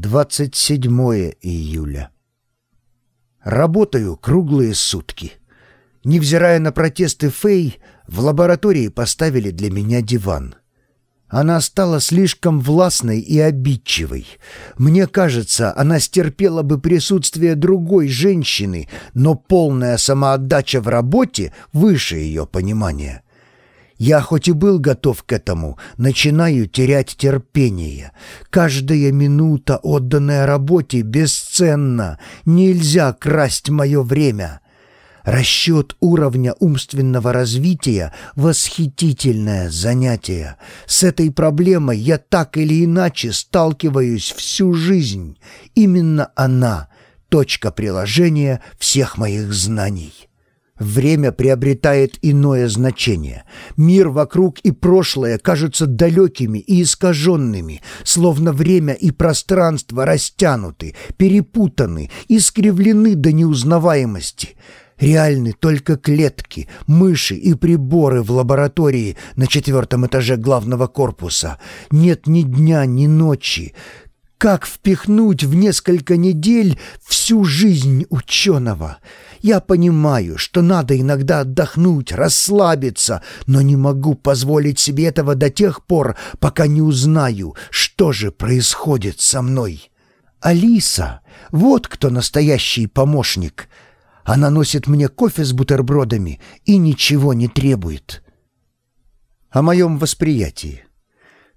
27 июля. Работаю круглые сутки. Невзирая на протесты Фэй, в лаборатории поставили для меня диван. Она стала слишком властной и обидчивой. Мне кажется, она стерпела бы присутствие другой женщины, но полная самоотдача в работе выше ее понимания. Я хоть и был готов к этому, начинаю терять терпение. Каждая минута, отданная работе, бесценна. Нельзя красть мое время. Расчет уровня умственного развития — восхитительное занятие. С этой проблемой я так или иначе сталкиваюсь всю жизнь. Именно она — точка приложения всех моих знаний. Время приобретает иное значение. Мир вокруг и прошлое кажутся далекими и искаженными, словно время и пространство растянуты, перепутаны, искривлены до неузнаваемости. Реальны только клетки, мыши и приборы в лаборатории на четвертом этаже главного корпуса. Нет ни дня, ни ночи. Как впихнуть в несколько недель всю жизнь ученого? Я понимаю, что надо иногда отдохнуть, расслабиться, но не могу позволить себе этого до тех пор, пока не узнаю, что же происходит со мной. Алиса, вот кто настоящий помощник. Она носит мне кофе с бутербродами и ничего не требует. О моем восприятии.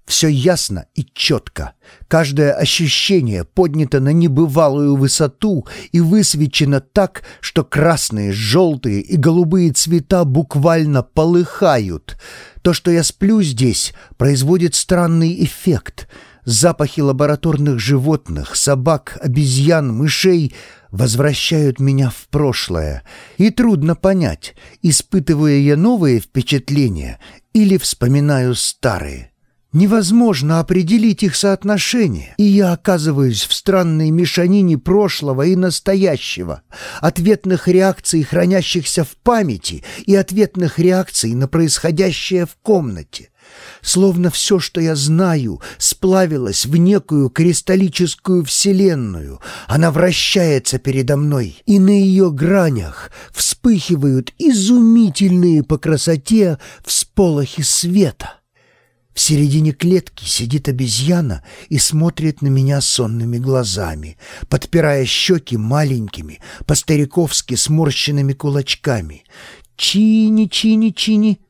Все ясно и четко. Каждое ощущение поднято на небывалую высоту и высвечено так, что красные, желтые и голубые цвета буквально полыхают. То, что я сплю здесь, производит странный эффект. Запахи лабораторных животных, собак, обезьян, мышей возвращают меня в прошлое. И трудно понять, испытывая я новые впечатления или вспоминаю старые. Невозможно определить их соотношение, и я оказываюсь в странной мешанине прошлого и настоящего, ответных реакций, хранящихся в памяти, и ответных реакций на происходящее в комнате. Словно все, что я знаю, сплавилось в некую кристаллическую вселенную. Она вращается передо мной, и на ее гранях вспыхивают изумительные по красоте всполохи света. В середине клетки сидит обезьяна и смотрит на меня сонными глазами, подпирая щеки маленькими, по-стариковски сморщенными кулачками. «Чини, чини, чини!»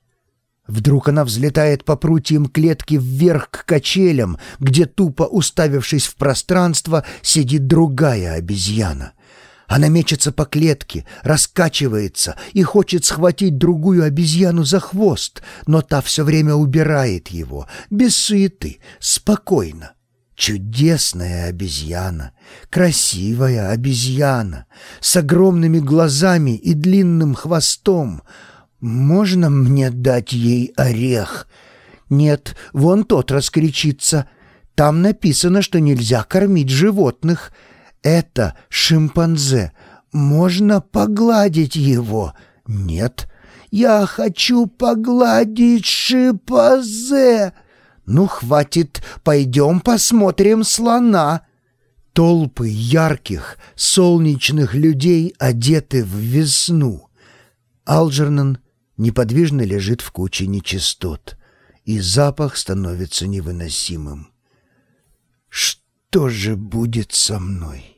Вдруг она взлетает по прутьям клетки вверх к качелям, где, тупо уставившись в пространство, сидит другая обезьяна — она мечется по клетке, раскачивается и хочет схватить другую обезьяну за хвост, но та все время убирает его, без суеты, спокойно. Чудесная обезьяна, красивая обезьяна, с огромными глазами и длинным хвостом. Можно мне дать ей орех? Нет, вон тот раскричится. Там написано, что нельзя кормить животных — это шимпанзе. Можно погладить его? Нет. Я хочу погладить шимпанзе. Ну, хватит, пойдем посмотрим слона. Толпы ярких, солнечных людей одеты в весну. Алджернан неподвижно лежит в куче нечистот, и запах становится невыносимым. Что же будет со мной?